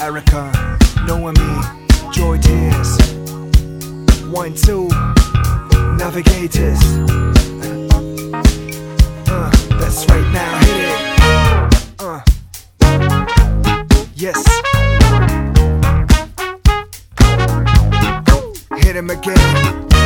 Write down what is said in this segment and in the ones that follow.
Erica, Noemi, Joy Tears. One, two, Navigators. Uh, that's right now, hit it. Uh, yes. Hit him again.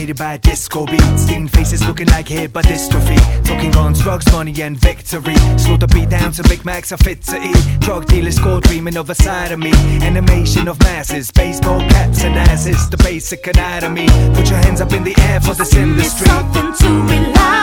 Forms animated by disco beats. Teen faces looking like by dystrophy. Talking guns, drugs, money, and victory. Slow the beat down to Big Macs are fit to eat. Drug dealers go dreaming of a side of me. Animation of masses, baseball caps and asses. The basic anatomy. Put your hands up in the air for this industry. something to rely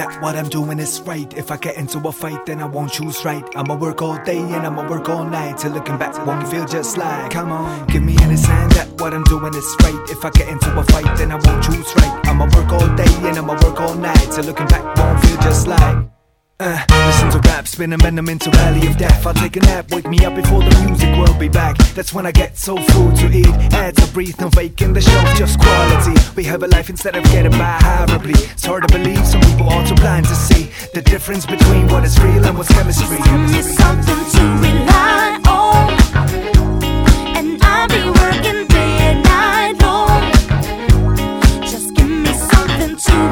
that what I'm doing is right. If I get into a fight, then I won't choose right. I'ma work all day and I'ma work all night. Till looking back won't feel just like. Come on, give me any sign that what I'm doing is right. If I get into a fight, then I won't choose right. I'ma work all day and I'ma work all night. Till looking back won't feel just like. Uh, listen to spinning, bend them into valley of death. I'll take a nap, wake me up before the music will be back. That's when I get so full to eat, air to breathe, no faking the show, just quality. We have a life instead of getting by horribly. It's hard to believe some people are too blind to see the difference between what is real and what's chemistry. Just something to rely on, and I'll be working day and night long. Just give me something to.